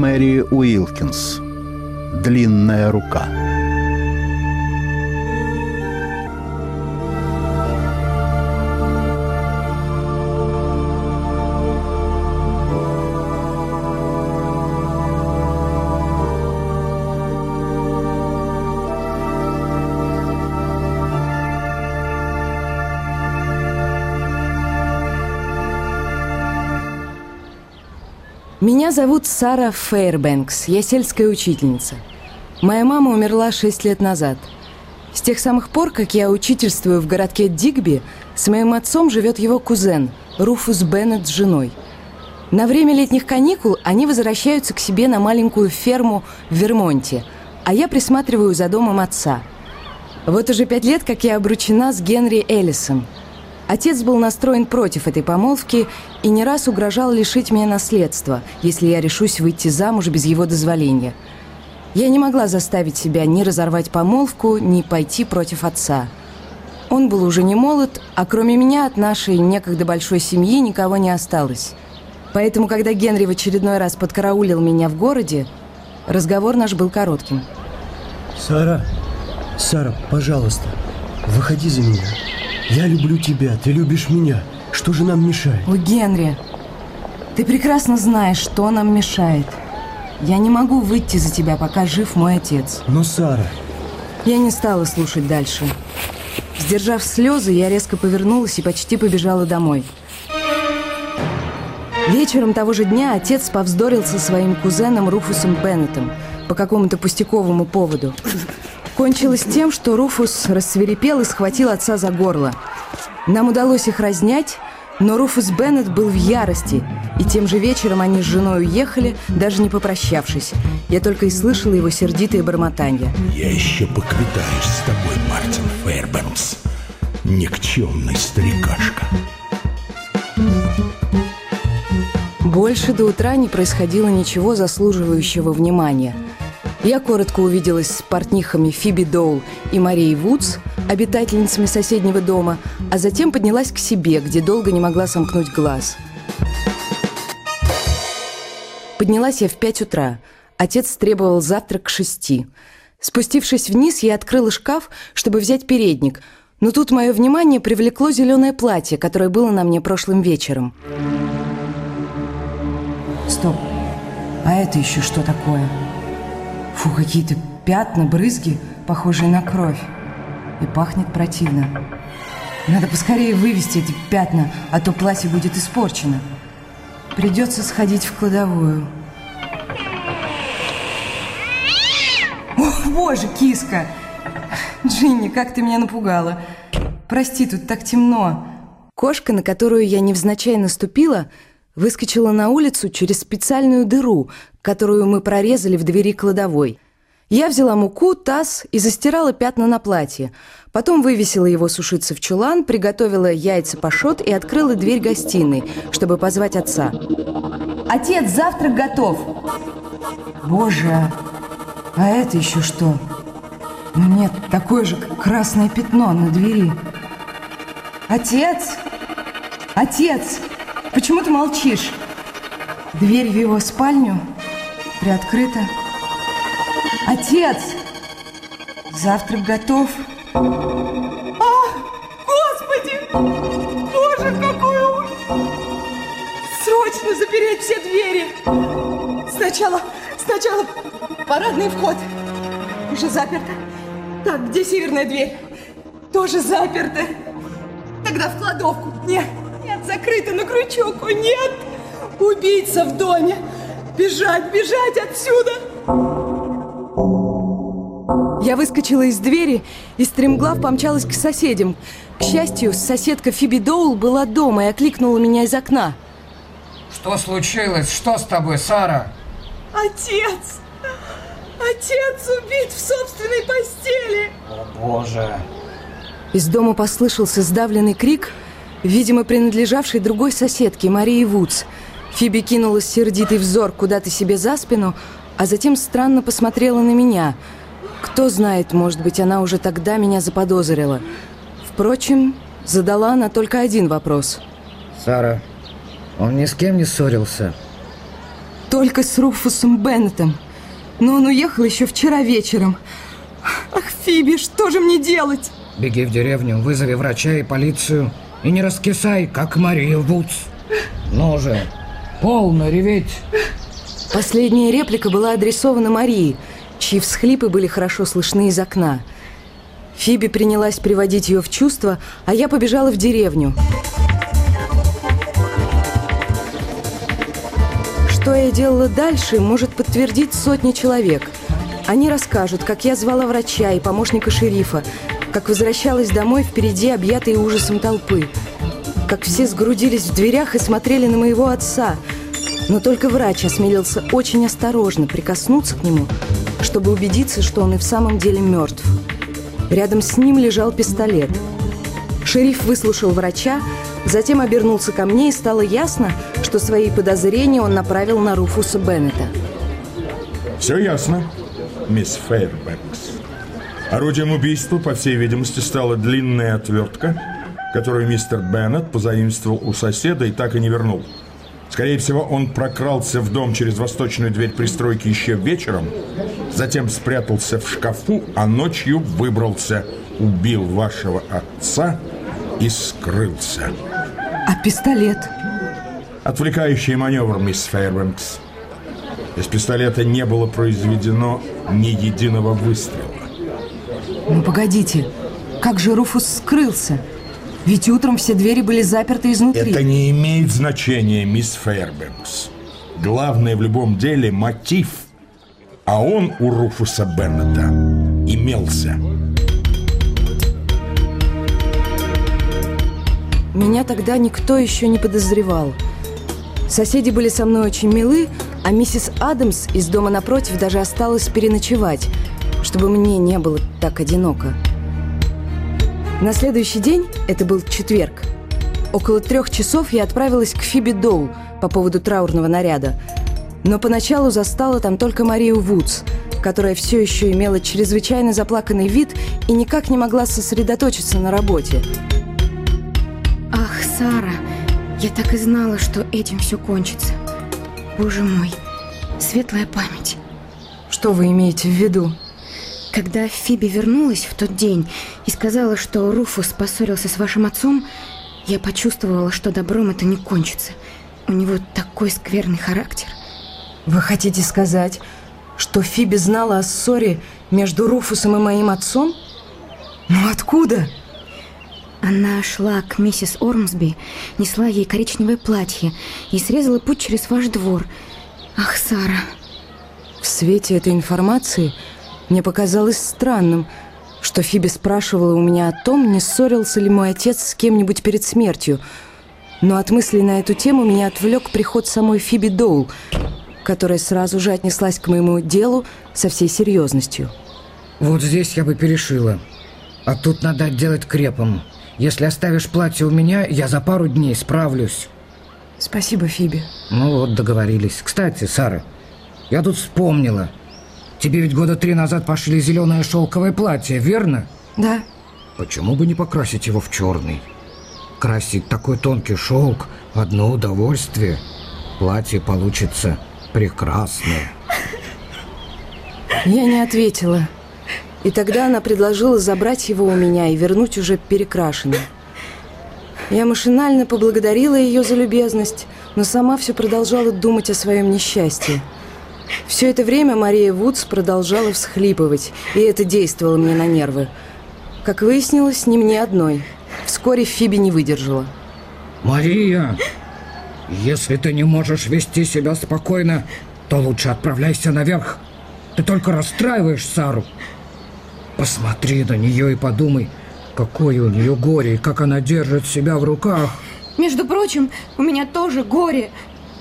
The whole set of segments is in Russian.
Мэри Уилкинс. Длинная рука. Меня зовут Сара Фейрбэнкс. Я сельская учительница. Моя мама умерла шесть лет назад. С тех самых пор, как я учительствую в городке Дигби, с моим отцом живет его кузен Руфус Беннет с женой. На время летних каникул они возвращаются к себе на маленькую ферму в Вермонте, а я присматриваю за домом отца. Вот уже пять лет, как я обручена с Генри Эллисом – Отец был настроен против этой помолвки и не раз угрожал лишить меня наследства, если я решусь выйти замуж без его дозволения. Я не могла заставить себя ни разорвать помолвку, ни пойти против отца. Он был уже не молод, а кроме меня от нашей некогда большой семьи никого не осталось. Поэтому, когда Генри в очередной раз подкараулил меня в городе, разговор наш был коротким. Сара, Сара, пожалуйста, выходи за меня. Я люблю тебя, ты любишь меня. Что же нам мешает? О, Генри, ты прекрасно знаешь, что нам мешает. Я не могу выйти за тебя, пока жив мой отец. Но, Сара... Я не стала слушать дальше. Сдержав слезы, я резко повернулась и почти побежала домой. Вечером того же дня отец повздорил со своим кузеном Руфусом Беннетом по какому-то пустяковому поводу. Кончилось тем, что Руфус рассверепел и схватил отца за горло. Нам удалось их разнять, но Руфус Беннет был в ярости, и тем же вечером они с женой уехали, даже не попрощавшись. Я только и слышала его сердитые бормотания. «Я еще поквитаюсь с тобой, Мартин Фэрбенкс, никчемный старикашка». Больше до утра не происходило ничего заслуживающего внимания – я коротко увиделась с портнихами Фиби Доул и Марией Вудс, обитательницами соседнего дома, а затем поднялась к себе, где долго не могла сомкнуть глаз. Поднялась я в пять утра. Отец требовал завтрак к шести. Спустившись вниз, я открыла шкаф, чтобы взять передник, но тут мое внимание привлекло зеленое платье, которое было на мне прошлым вечером. Стоп. А это еще что такое? Фу, какие-то пятна, брызги, похожие на кровь. И пахнет противно. Надо поскорее вывести эти пятна, а то платье будет испорчено. Придется сходить в кладовую. О, боже, киска! Джинни, как ты меня напугала. Прости, тут так темно. Кошка, на которую я невзначай наступила, выскочила на улицу через специальную дыру, которую мы прорезали в двери кладовой. Я взяла муку, таз и застирала пятна на платье. Потом вывесила его сушиться в чулан, приготовила яйца пашот и открыла дверь гостиной, чтобы позвать отца. «Отец, завтрак готов!» «Боже, а это еще что?» «Ну нет, такое же красное пятно на двери!» «Отец! Отец! Почему ты молчишь?» Дверь в его спальню приоткрыта. Отец! Завтрак готов. А, Господи! Боже, какой ужас! Срочно запереть все двери! Сначала, сначала парадный вход. Уже заперто. Так, где северная дверь? Тоже заперта. Тогда в кладовку. Нет, нет, закрыто на крючок. О, нет! Убийца в доме! Бежать, бежать отсюда! Я выскочила из двери и стремглав помчалась к соседям. К счастью, соседка Фиби Доул была дома и окликнула меня из окна. Что случилось? Что с тобой, Сара? Отец! Отец убит в собственной постели! О, Боже! Из дома послышался сдавленный крик, видимо, принадлежавший другой соседке, Марии Вудс – Фиби кинула сердитый взор куда-то себе за спину, а затем странно посмотрела на меня. Кто знает, может быть, она уже тогда меня заподозрила. Впрочем, задала она только один вопрос. Сара, он ни с кем не ссорился? Только с Руфусом Беннетом. Но он уехал еще вчера вечером. Ах, Фиби, что же мне делать? Беги в деревню, вызови врача и полицию. И не раскисай, как Мария Вудс. Ну же, полно реветь. Последняя реплика была адресована Марии, чьи всхлипы были хорошо слышны из окна. Фиби принялась приводить ее в чувство, а я побежала в деревню. Что я делала дальше, может подтвердить сотни человек. Они расскажут, как я звала врача и помощника шерифа, как возвращалась домой впереди объятой ужасом толпы, как все сгрудились в дверях и смотрели на моего отца. Но только врач осмелился очень осторожно прикоснуться к нему, чтобы убедиться, что он и в самом деле мертв. Рядом с ним лежал пистолет. Шериф выслушал врача, затем обернулся ко мне, и стало ясно, что свои подозрения он направил на Руфуса Беннета. Все ясно, мисс Фейрбэнкс. Орудием убийства, по всей видимости, стала длинная отвертка, которую мистер Беннет позаимствовал у соседа и так и не вернул. Скорее всего, он прокрался в дом через восточную дверь пристройки еще вечером, затем спрятался в шкафу, а ночью выбрался, убил вашего отца и скрылся. А пистолет? Отвлекающий маневр, мисс Фейрбэнкс. Из пистолета не было произведено ни единого выстрела. Ну, погодите, как же Руфус скрылся? Ведь утром все двери были заперты изнутри. Это не имеет значения, мисс Фейрбэнкс. Главное в любом деле мотив. А он у Руфуса Беннета имелся. Меня тогда никто еще не подозревал. Соседи были со мной очень милы, а миссис Адамс из дома напротив даже осталась переночевать, чтобы мне не было так одиноко. На следующий день, это был четверг, около трех часов я отправилась к Фиби Доу по поводу траурного наряда. Но поначалу застала там только Марию Вудс, которая все еще имела чрезвычайно заплаканный вид и никак не могла сосредоточиться на работе. Ах, Сара, я так и знала, что этим все кончится. Боже мой, светлая память. Что вы имеете в виду? Когда Фиби вернулась в тот день и сказала, что Руфус поссорился с вашим отцом, я почувствовала, что добром это не кончится. У него такой скверный характер. Вы хотите сказать, что Фиби знала о ссоре между Руфусом и моим отцом? Ну откуда? Она шла к миссис Ормсби, несла ей коричневое платье и срезала путь через ваш двор. Ах, Сара. В свете этой информации мне показалось странным, что Фиби спрашивала у меня о том, не ссорился ли мой отец с кем-нибудь перед смертью. Но от мыслей на эту тему меня отвлек приход самой Фиби Доул, которая сразу же отнеслась к моему делу со всей серьезностью. Вот здесь я бы перешила. А тут надо отделать крепом. Если оставишь платье у меня, я за пару дней справлюсь. Спасибо, Фиби. Ну вот, договорились. Кстати, Сара, я тут вспомнила. Тебе ведь года три назад пошли зеленое шелковое платье, верно? Да. Почему бы не покрасить его в черный? Красить такой тонкий шелк – одно удовольствие. Платье получится прекрасное. Я не ответила. И тогда она предложила забрать его у меня и вернуть уже перекрашенным. Я машинально поблагодарила ее за любезность, но сама все продолжала думать о своем несчастье. Все это время Мария Вудс продолжала всхлипывать, и это действовало мне на нервы. Как выяснилось, не мне одной. Вскоре Фиби не выдержала. Мария, если ты не можешь вести себя спокойно, то лучше отправляйся наверх. Ты только расстраиваешь Сару. Посмотри на нее и подумай, какое у нее горе и как она держит себя в руках. Между прочим, у меня тоже горе.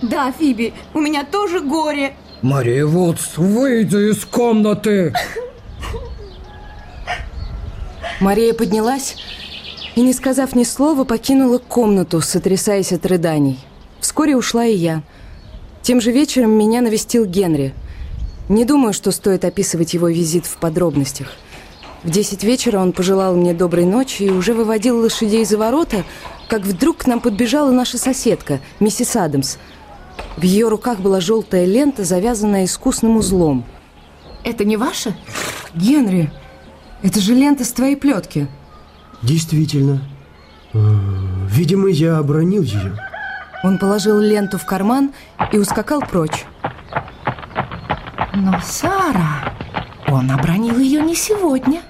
Да, Фиби, у меня тоже горе. Мария Вудс, выйди из комнаты! Мария поднялась и, не сказав ни слова, покинула комнату, сотрясаясь от рыданий. Вскоре ушла и я. Тем же вечером меня навестил Генри. Не думаю, что стоит описывать его визит в подробностях. В десять вечера он пожелал мне доброй ночи и уже выводил лошадей за ворота, как вдруг к нам подбежала наша соседка, миссис Адамс. В ее руках была желтая лента, завязанная искусным узлом. Это не ваше? Генри, это же лента с твоей плетки. Действительно. Э, Видимо, я обронил ее. Он положил ленту в карман и ускакал прочь. Но, Сара, он обронил ее не сегодня.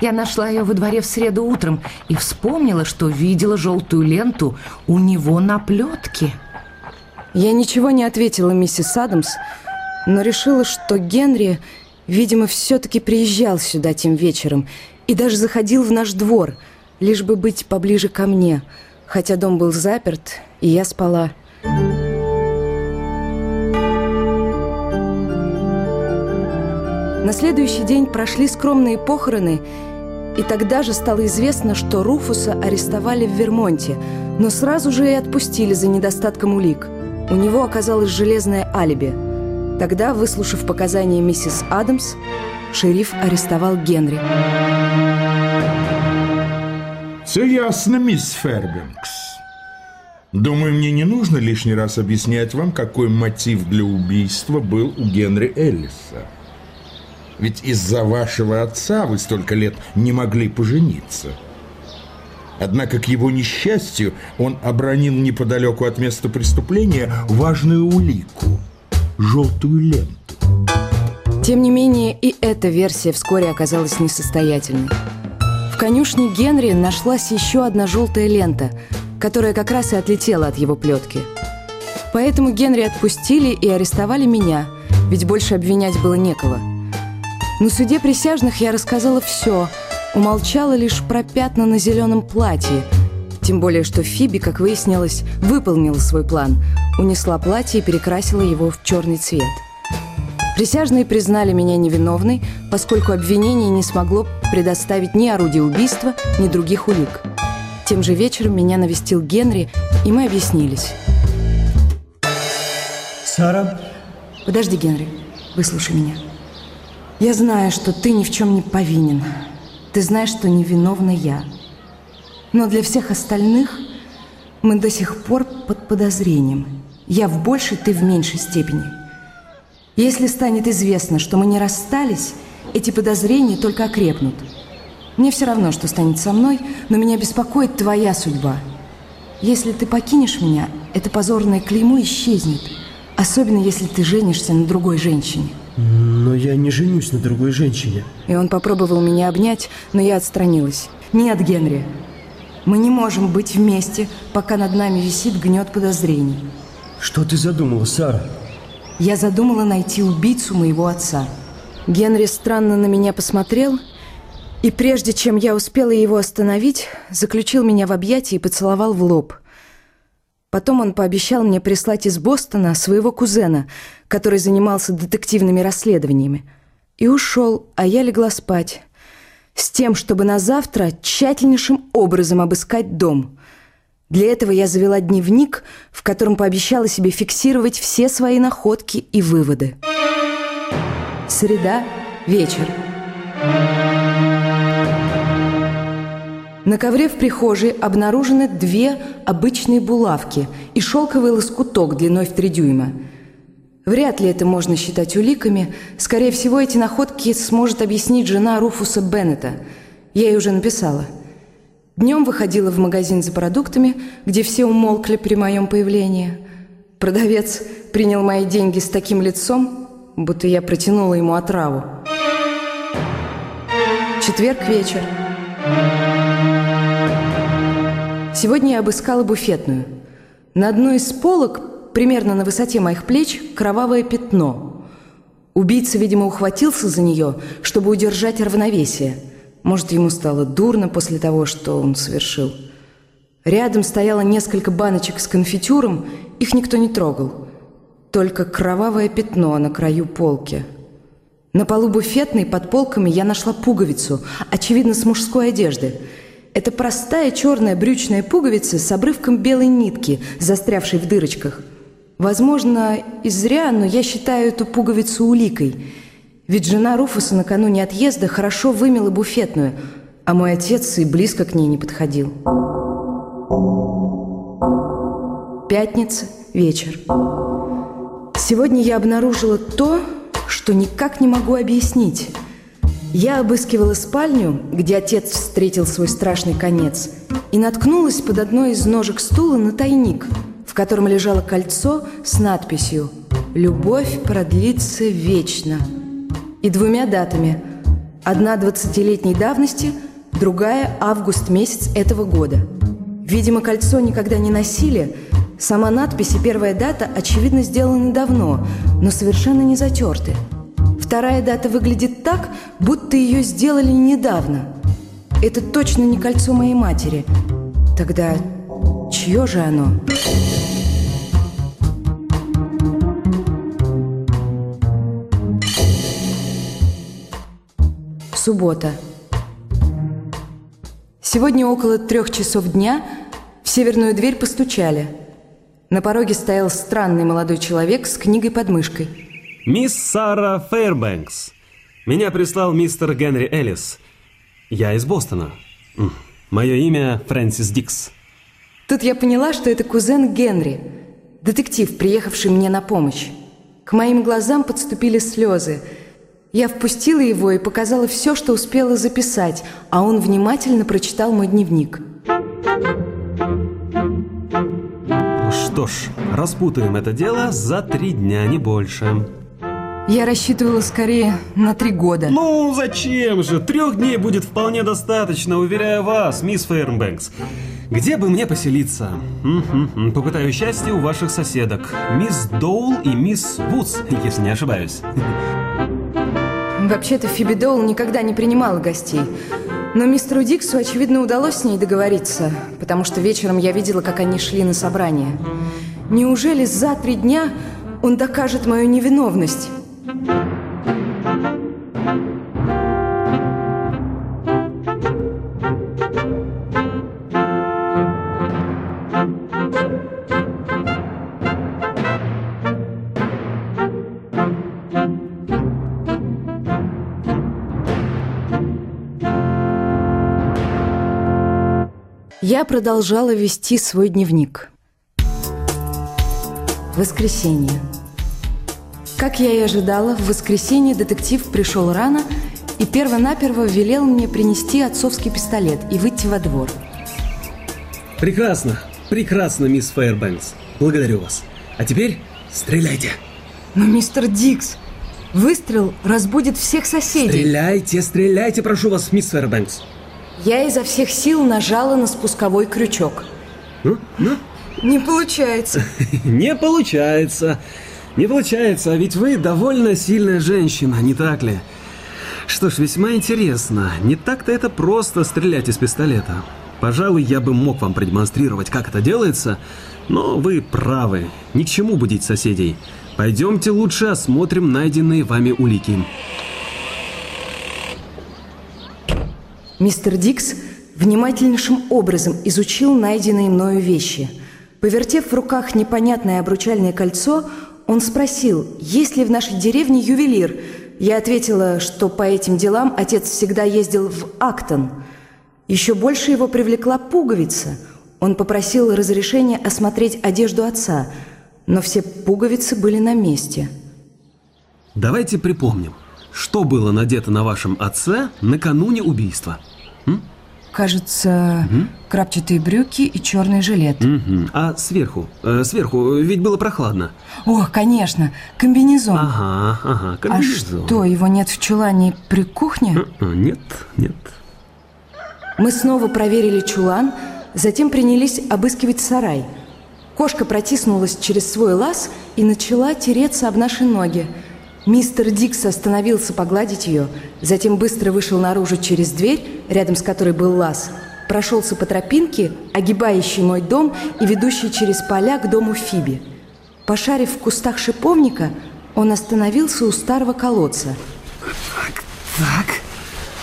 Я нашла ее во дворе в среду утром и вспомнила, что видела желтую ленту у него на плетке. Я ничего не ответила миссис Адамс, но решила, что Генри, видимо, все-таки приезжал сюда тем вечером и даже заходил в наш двор, лишь бы быть поближе ко мне, хотя дом был заперт, и я спала. На следующий день прошли скромные похороны, и тогда же стало известно, что Руфуса арестовали в Вермонте, но сразу же и отпустили за недостатком улик. У него оказалось железное алиби. Тогда, выслушав показания миссис Адамс, шериф арестовал Генри. Все ясно, мисс Фербенкс. Думаю, мне не нужно лишний раз объяснять вам, какой мотив для убийства был у Генри Эллиса. Ведь из-за вашего отца вы столько лет не могли пожениться. Однако, к его несчастью, он обронил неподалеку от места преступления важную улику – желтую ленту. Тем не менее, и эта версия вскоре оказалась несостоятельной. В конюшне Генри нашлась еще одна желтая лента, которая как раз и отлетела от его плетки. Поэтому Генри отпустили и арестовали меня, ведь больше обвинять было некого – на суде присяжных я рассказала все, умолчала лишь про пятна на зеленом платье. Тем более, что Фиби, как выяснилось, выполнила свой план, унесла платье и перекрасила его в черный цвет. Присяжные признали меня невиновной, поскольку обвинение не смогло предоставить ни орудия убийства, ни других улик. Тем же вечером меня навестил Генри, и мы объяснились. Сара? Подожди, Генри, выслушай меня. Я знаю, что ты ни в чем не повинен. Ты знаешь, что невиновна я. Но для всех остальных мы до сих пор под подозрением. Я в большей, ты в меньшей степени. Если станет известно, что мы не расстались, эти подозрения только окрепнут. Мне все равно, что станет со мной, но меня беспокоит твоя судьба. Если ты покинешь меня, это позорное клеймо исчезнет, особенно если ты женишься на другой женщине. Но я не женюсь на другой женщине. И он попробовал меня обнять, но я отстранилась. Нет, Генри, мы не можем быть вместе, пока над нами висит гнет подозрений. Что ты задумала, Сара? Я задумала найти убийцу моего отца. Генри странно на меня посмотрел, и прежде чем я успела его остановить, заключил меня в объятия и поцеловал в лоб – Потом он пообещал мне прислать из Бостона своего кузена, который занимался детективными расследованиями. И ушел, а я легла спать. С тем, чтобы на завтра тщательнейшим образом обыскать дом. Для этого я завела дневник, в котором пообещала себе фиксировать все свои находки и выводы. Среда, вечер. На ковре в прихожей обнаружены две обычные булавки и шелковый лоскуток длиной в три дюйма. Вряд ли это можно считать уликами. Скорее всего, эти находки сможет объяснить жена Руфуса Беннета. Я ей уже написала. Днем выходила в магазин за продуктами, где все умолкли при моем появлении. Продавец принял мои деньги с таким лицом, будто я протянула ему отраву. Четверг вечер. Сегодня я обыскала буфетную. На одной из полок, примерно на высоте моих плеч, кровавое пятно. Убийца, видимо, ухватился за нее, чтобы удержать равновесие. Может, ему стало дурно после того, что он совершил. Рядом стояло несколько баночек с конфитюром, их никто не трогал. Только кровавое пятно на краю полки. На полу буфетной под полками я нашла пуговицу, очевидно, с мужской одежды – это простая черная брючная пуговица с обрывком белой нитки, застрявшей в дырочках. Возможно, и зря, но я считаю эту пуговицу уликой. Ведь жена Руфуса накануне отъезда хорошо вымела буфетную, а мой отец и близко к ней не подходил. Пятница, вечер. Сегодня я обнаружила то, что никак не могу объяснить. Я обыскивала спальню, где отец встретил свой страшный конец, и наткнулась под одной из ножек стула на тайник, в котором лежало кольцо с надписью «Любовь продлится вечно» и двумя датами. Одна двадцатилетней давности, другая – август месяц этого года. Видимо, кольцо никогда не носили. Сама надпись и первая дата, очевидно, сделаны давно, но совершенно не затерты. Вторая дата выглядит так, будто ее сделали недавно. Это точно не кольцо моей матери. Тогда чье же оно? Суббота. Сегодня около трех часов дня в северную дверь постучали. На пороге стоял странный молодой человек с книгой под мышкой. Мисс Сара Фейрбэнкс. Меня прислал мистер Генри Эллис. Я из Бостона. Мое имя Фрэнсис Дикс. Тут я поняла, что это кузен Генри, детектив, приехавший мне на помощь. К моим глазам подступили слезы – я впустила его и показала все, что успела записать, а он внимательно прочитал мой дневник. Что ж, распутаем это дело за три дня, не больше. Я рассчитывала скорее на три года. Ну, зачем же? Трех дней будет вполне достаточно, уверяю вас, мисс Фейрнбэнкс. Где бы мне поселиться? Попытаю счастье у ваших соседок. Мисс Доул и мисс Вудс, если не ошибаюсь. Вообще-то Фиби Доул никогда не принимала гостей. Но мистеру Диксу, очевидно, удалось с ней договориться, потому что вечером я видела, как они шли на собрание. Неужели за три дня он докажет мою невиновность? Я продолжала вести свой дневник. Воскресенье. Как я и ожидала, в воскресенье детектив пришел рано и перво-наперво велел мне принести отцовский пистолет и выйти во двор. Прекрасно, прекрасно, мисс Фейербэнкс. Благодарю вас. А теперь стреляйте. Но, мистер Дикс, выстрел разбудит всех соседей. Стреляйте, стреляйте, прошу вас, мисс Фейербэнкс. Я изо всех сил нажала на спусковой крючок. Ну, ну? Не получается. Не получается. Не получается, а ведь вы довольно сильная женщина, не так ли? Что ж, весьма интересно. Не так-то это просто стрелять из пистолета. Пожалуй, я бы мог вам продемонстрировать, как это делается, но вы правы. Ни к чему будить соседей. Пойдемте лучше осмотрим найденные вами улики. Мистер Дикс внимательнейшим образом изучил найденные мною вещи. Повертев в руках непонятное обручальное кольцо, он спросил, есть ли в нашей деревне ювелир. Я ответила, что по этим делам отец всегда ездил в Актон. Еще больше его привлекла пуговица. Он попросил разрешения осмотреть одежду отца, но все пуговицы были на месте. Давайте припомним, что было надето на вашем отце накануне убийства. М? Кажется, угу. крапчатые брюки и черный жилет. Угу. А сверху? Э, сверху ведь было прохладно. О, конечно, комбинезон. Ага, ага, комбинезон. А что, его нет в чулане при кухне? А, нет, нет. Мы снова проверили чулан, затем принялись обыскивать сарай. Кошка протиснулась через свой лаз и начала тереться об наши ноги. Мистер Дикс остановился погладить ее, затем быстро вышел наружу через дверь, рядом с которой был лаз, прошелся по тропинке, огибающей мой дом и ведущей через поля к дому Фиби. Пошарив в кустах шиповника, он остановился у старого колодца. Так, так.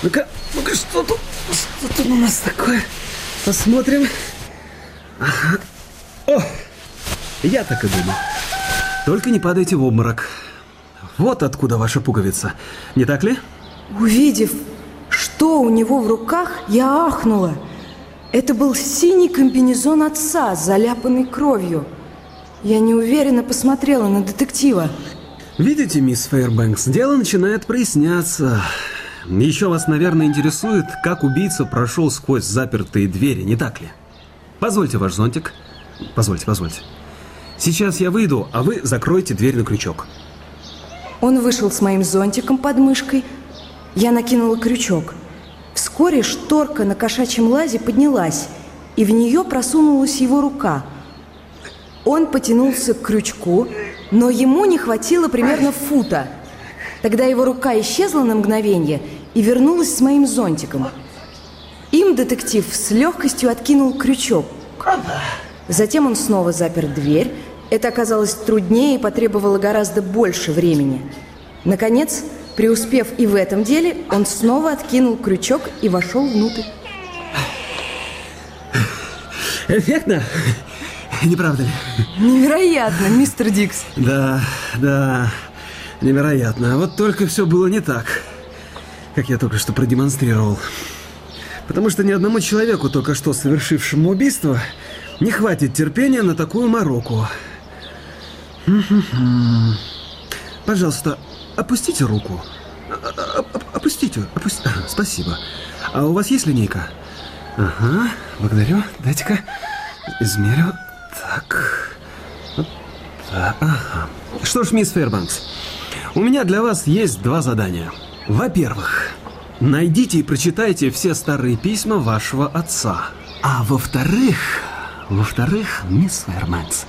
Ну-ка, ну-ка, что тут, что тут у нас такое? Посмотрим. Ага. О, я так и думал. Только не падайте в обморок. Вот откуда ваша пуговица, не так ли? Увидев, что у него в руках, я ахнула. Это был синий комбинезон отца, заляпанный кровью. Я неуверенно посмотрела на детектива. Видите, мисс Фейрбэнкс, дело начинает проясняться. Еще вас, наверное, интересует, как убийца прошел сквозь запертые двери, не так ли? Позвольте ваш зонтик. Позвольте, позвольте. Сейчас я выйду, а вы закройте дверь на крючок. Он вышел с моим зонтиком под мышкой. Я накинула крючок. Вскоре шторка на кошачьем лазе поднялась, и в нее просунулась его рука. Он потянулся к крючку, но ему не хватило примерно фута. Тогда его рука исчезла на мгновение и вернулась с моим зонтиком. Им детектив с легкостью откинул крючок. Затем он снова запер дверь. Это оказалось труднее и потребовало гораздо больше времени. Наконец, преуспев и в этом деле, он снова откинул крючок и вошел внутрь. Эффектно? Не правда ли? Невероятно, мистер Дикс. Да, да, невероятно. Вот только все было не так, как я только что продемонстрировал. Потому что ни одному человеку, только что совершившему убийство, не хватит терпения на такую мороку. Пожалуйста, опустите руку. А- а- Опустите, опусти- Спасибо. А у вас есть линейка? Ага, благодарю. Дайте-ка измерю. Так. Вот так, ага. Что ж, мисс Фербанкс, у меня для вас есть два задания. Во-первых, найдите и прочитайте все старые письма вашего отца. А во-вторых, во-вторых, мисс Фербанкс,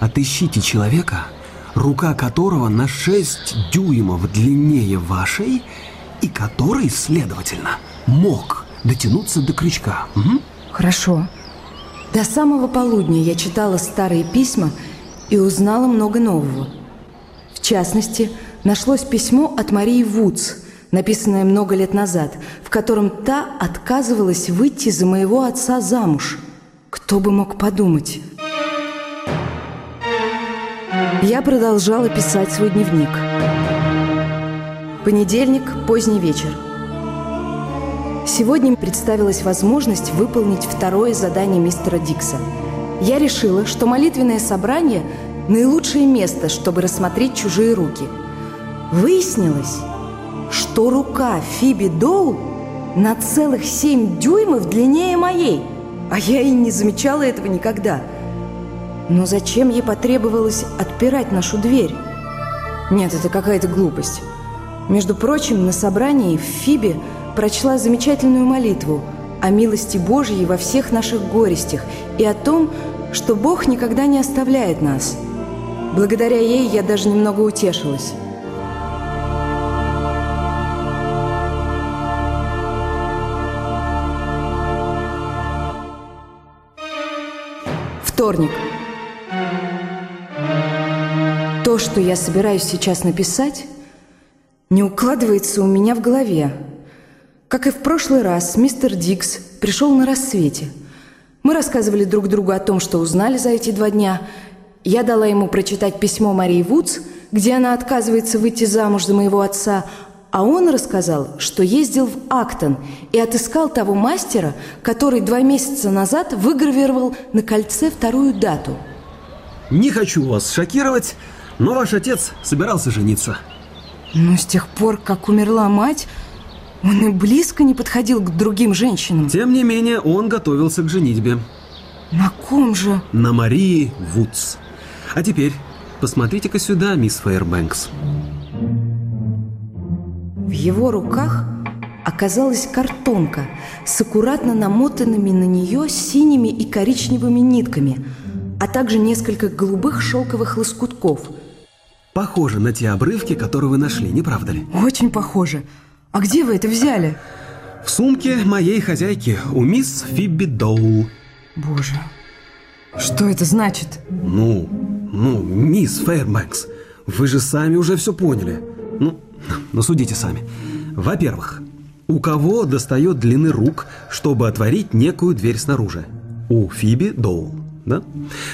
отыщите человека, рука которого на 6 дюймов длиннее вашей и который, следовательно, мог дотянуться до крючка. Мгм? Хорошо. До самого полудня я читала старые письма и узнала много нового. В частности, нашлось письмо от Марии Вудс, написанное много лет назад, в котором та отказывалась выйти за моего отца замуж. Кто бы мог подумать? Я продолжала писать свой дневник. Понедельник, поздний вечер. Сегодня представилась возможность выполнить второе задание мистера Дикса. Я решила, что молитвенное собрание – наилучшее место, чтобы рассмотреть чужие руки. Выяснилось, что рука Фиби Доу на целых семь дюймов длиннее моей, а я и не замечала этого никогда. Но зачем ей потребовалось отпирать нашу дверь? Нет, это какая-то глупость. Между прочим, на собрании Фиби прочла замечательную молитву о милости Божьей во всех наших горестях и о том, что Бог никогда не оставляет нас. Благодаря ей я даже немного утешилась. Вторник. То, что я собираюсь сейчас написать, не укладывается у меня в голове. Как и в прошлый раз, мистер Дикс пришел на рассвете. Мы рассказывали друг другу о том, что узнали за эти два дня. Я дала ему прочитать письмо Марии Вудс, где она отказывается выйти замуж за моего отца, а он рассказал, что ездил в Актон и отыскал того мастера, который два месяца назад выгравировал на кольце вторую дату. Не хочу вас шокировать, но ваш отец собирался жениться. Но с тех пор, как умерла мать, он и близко не подходил к другим женщинам. Тем не менее, он готовился к женитьбе. На ком же? На Марии Вудс. А теперь посмотрите-ка сюда, мисс Фейербэнкс. В его руках оказалась картонка с аккуратно намотанными на нее синими и коричневыми нитками, а также несколько голубых шелковых лоскутков. Похоже на те обрывки, которые вы нашли, не правда ли? Очень похоже. А где вы это взяли? В сумке моей хозяйки, у мисс Фибби Доул. Боже, что это значит? Ну, ну, мисс Фейербэнкс, вы же сами уже все поняли. Ну, ну судите сами. Во-первых, у кого достает длины рук, чтобы отворить некую дверь снаружи? У Фиби Доул, да?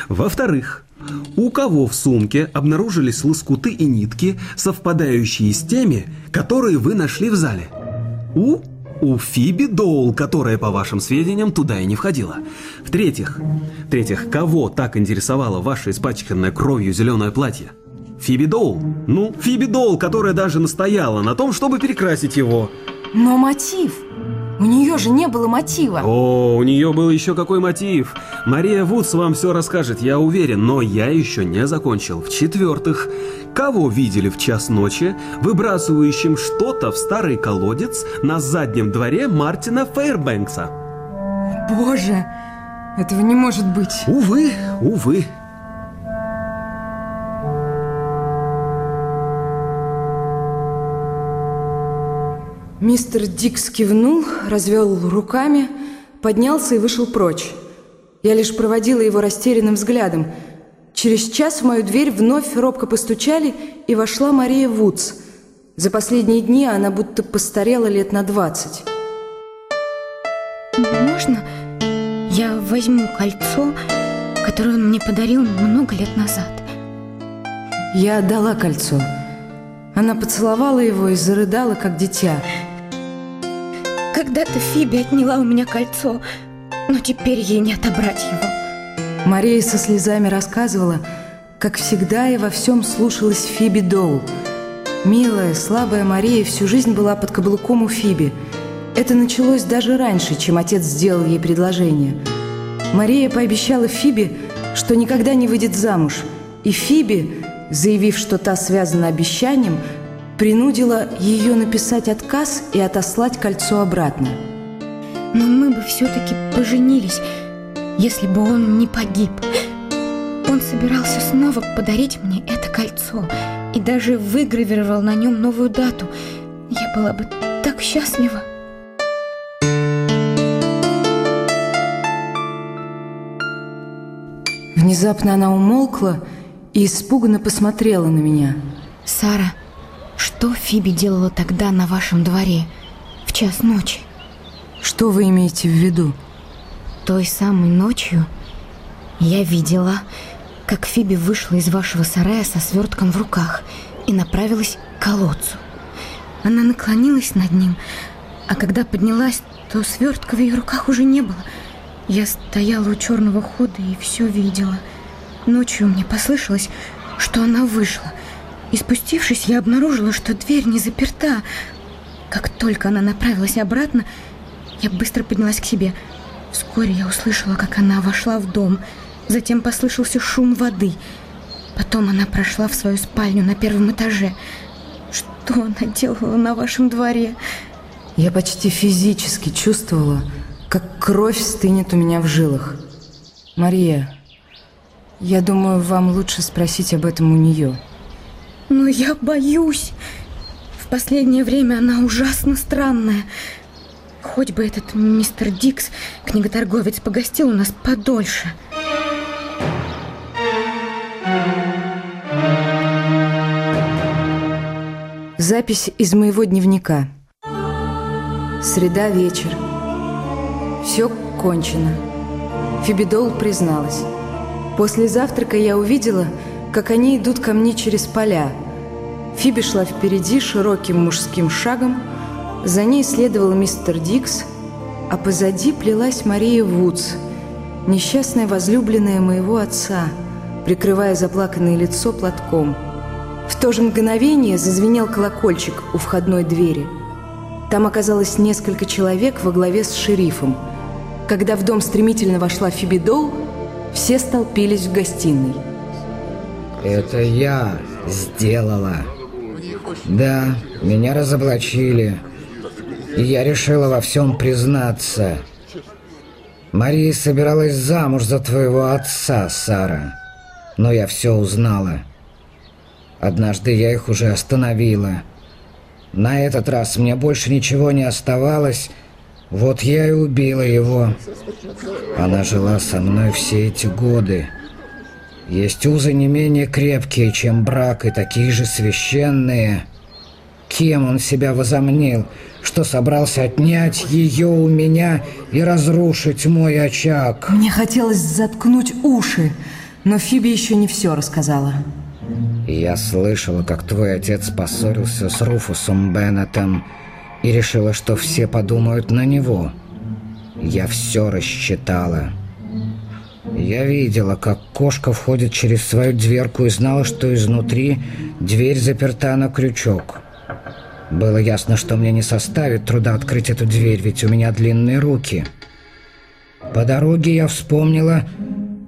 Во-вторых, у кого в сумке обнаружились лоскуты и нитки, совпадающие с теми, которые вы нашли в зале? У у Фиби Доул, которая, по вашим сведениям, туда и не входила. В-третьих, в-третьих, кого так интересовало ваше испачканное кровью зеленое платье? Фиби Доул. Ну, Фиби Доул, которая даже настояла на том, чтобы перекрасить его. Но мотив... У нее же не было мотива. О, у нее был еще какой мотив. Мария Вудс вам все расскажет, я уверен, но я еще не закончил. В-четвертых, кого видели в час ночи, выбрасывающим что-то в старый колодец на заднем дворе Мартина Фейрбэнкса? Боже, этого не может быть. Увы, увы. Мистер Дикс кивнул, развел руками, поднялся и вышел прочь. Я лишь проводила его растерянным взглядом. Через час в мою дверь вновь робко постучали, и вошла Мария Вудс. За последние дни она будто постарела лет на двадцать. Можно я возьму кольцо, которое он мне подарил много лет назад? Я отдала кольцо. Она поцеловала его и зарыдала, как дитя. Когда-то Фиби отняла у меня кольцо, но теперь ей не отобрать его. Мария со слезами рассказывала, как всегда и во всем слушалась Фиби Доул. Милая, слабая Мария всю жизнь была под каблуком у Фиби. Это началось даже раньше, чем отец сделал ей предложение. Мария пообещала Фиби, что никогда не выйдет замуж, и Фиби, заявив, что та связана обещанием, принудила ее написать отказ и отослать кольцо обратно. Но мы бы все-таки поженились, если бы он не погиб. Он собирался снова подарить мне это кольцо и даже выгравировал на нем новую дату. Я была бы так счастлива. Внезапно она умолкла и испуганно посмотрела на меня. Сара, что Фиби делала тогда на вашем дворе в час ночи? Что вы имеете в виду? Той самой ночью я видела, как Фиби вышла из вашего сарая со свертком в руках и направилась к колодцу. Она наклонилась над ним, а когда поднялась, то свертка в ее руках уже не было. Я стояла у черного хода и все видела. Ночью мне послышалось, что она вышла. И спустившись, я обнаружила, что дверь не заперта. Как только она направилась обратно, я быстро поднялась к себе. Вскоре я услышала, как она вошла в дом. Затем послышался шум воды. Потом она прошла в свою спальню на первом этаже. Что она делала на вашем дворе? Я почти физически чувствовала, как кровь стынет у меня в жилах. Мария, я думаю, вам лучше спросить об этом у нее. Но я боюсь. В последнее время она ужасно странная. Хоть бы этот мистер Дикс, книготорговец, погостил у нас подольше. Запись из моего дневника. Среда вечер. Все кончено. Фибидол призналась. После завтрака я увидела, как они идут ко мне через поля. Фиби шла впереди широким мужским шагом, за ней следовал мистер Дикс, а позади плелась Мария Вудс, несчастная возлюбленная моего отца, прикрывая заплаканное лицо платком. В то же мгновение зазвенел колокольчик у входной двери. Там оказалось несколько человек во главе с шерифом. Когда в дом стремительно вошла Фиби Доу, все столпились в гостиной. Это я сделала. Да, меня разоблачили. И я решила во всем признаться. Мария собиралась замуж за твоего отца, Сара. Но я все узнала. Однажды я их уже остановила. На этот раз мне больше ничего не оставалось. Вот я и убила его. Она жила со мной все эти годы. Есть узы не менее крепкие, чем брак, и такие же священные. Кем он себя возомнил, что собрался отнять ее у меня и разрушить мой очаг? Мне хотелось заткнуть уши, но Фиби еще не все рассказала. Я слышала, как твой отец поссорился с Руфусом Беннетом и решила, что все подумают на него. Я все рассчитала. Я видела, как кошка входит через свою дверку и знала, что изнутри дверь заперта на крючок. Было ясно, что мне не составит труда открыть эту дверь, ведь у меня длинные руки. По дороге я вспомнила,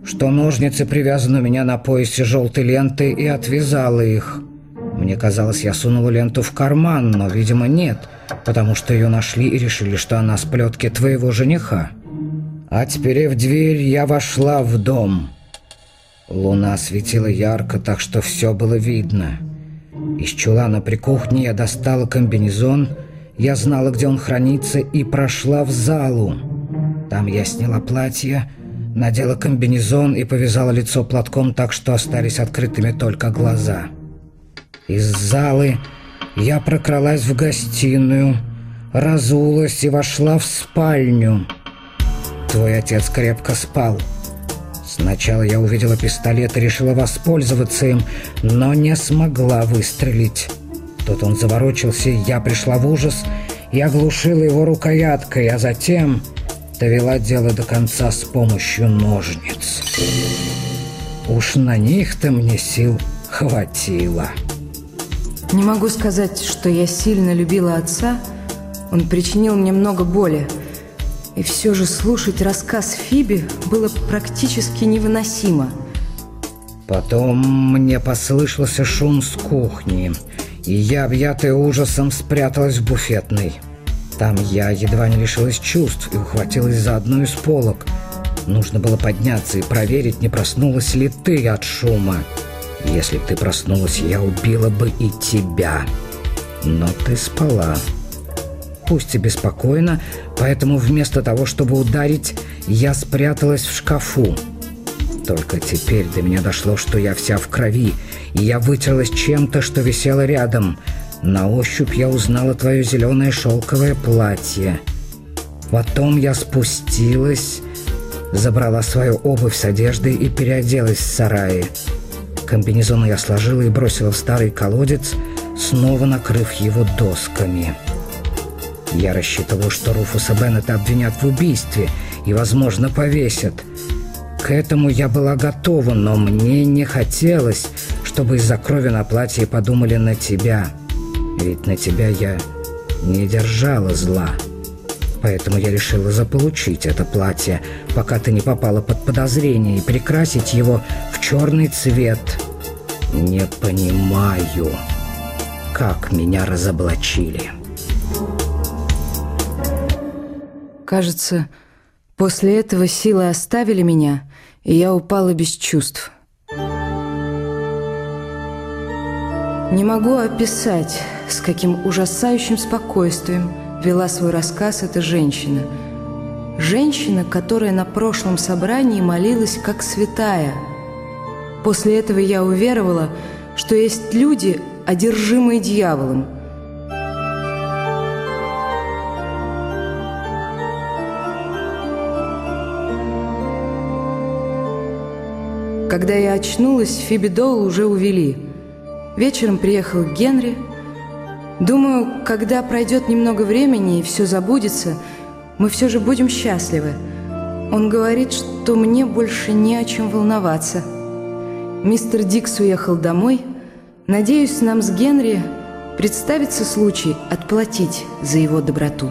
что ножницы привязаны у меня на поясе желтой ленты и отвязала их. Мне казалось, я сунула ленту в карман, но, видимо, нет, потому что ее нашли и решили, что она с плетки твоего жениха. Отперев дверь, я вошла в дом. Луна светила ярко, так что все было видно. Из чулана при кухне я достала комбинезон, я знала, где он хранится, и прошла в залу. Там я сняла платье, надела комбинезон и повязала лицо платком так, что остались открытыми только глаза. Из залы я прокралась в гостиную, разулась и вошла в спальню. Твой отец крепко спал. Сначала я увидела пистолет и решила воспользоваться им, но не смогла выстрелить. Тут он заворочился, и я пришла в ужас и оглушила его рукояткой, а затем довела дело до конца с помощью ножниц. Уж на них-то мне сил хватило. Не могу сказать, что я сильно любила отца. Он причинил мне много боли – и все же слушать рассказ Фиби было практически невыносимо. Потом мне послышался шум с кухни, и я, объятая ужасом, спряталась в буфетной. Там я едва не лишилась чувств и ухватилась за одну из полок. Нужно было подняться и проверить, не проснулась ли ты от шума. Если бы ты проснулась, я убила бы и тебя. Но ты спала пусть и беспокойно, поэтому вместо того, чтобы ударить, я спряталась в шкафу. Только теперь до меня дошло, что я вся в крови, и я вытерлась чем-то, что висело рядом. На ощупь я узнала твое зеленое шелковое платье. Потом я спустилась, забрала свою обувь с одеждой и переоделась в сарае. Комбинезон я сложила и бросила в старый колодец, снова накрыв его досками. Я рассчитывал, что Руфуса Беннета обвинят в убийстве и, возможно, повесят. К этому я была готова, но мне не хотелось, чтобы из-за крови на платье подумали на тебя. Ведь на тебя я не держала зла. Поэтому я решила заполучить это платье, пока ты не попала под подозрение, и прекрасить его в черный цвет. Не понимаю, как меня разоблачили». Кажется, после этого силы оставили меня, и я упала без чувств. Не могу описать, с каким ужасающим спокойствием вела свой рассказ эта женщина. Женщина, которая на прошлом собрании молилась как святая. После этого я уверовала, что есть люди, одержимые дьяволом – Когда я очнулась, Фиби Доул уже увели. Вечером приехал Генри. Думаю, когда пройдет немного времени и все забудется, мы все же будем счастливы. Он говорит, что мне больше не о чем волноваться. Мистер Дикс уехал домой. Надеюсь, нам с Генри представится случай отплатить за его доброту.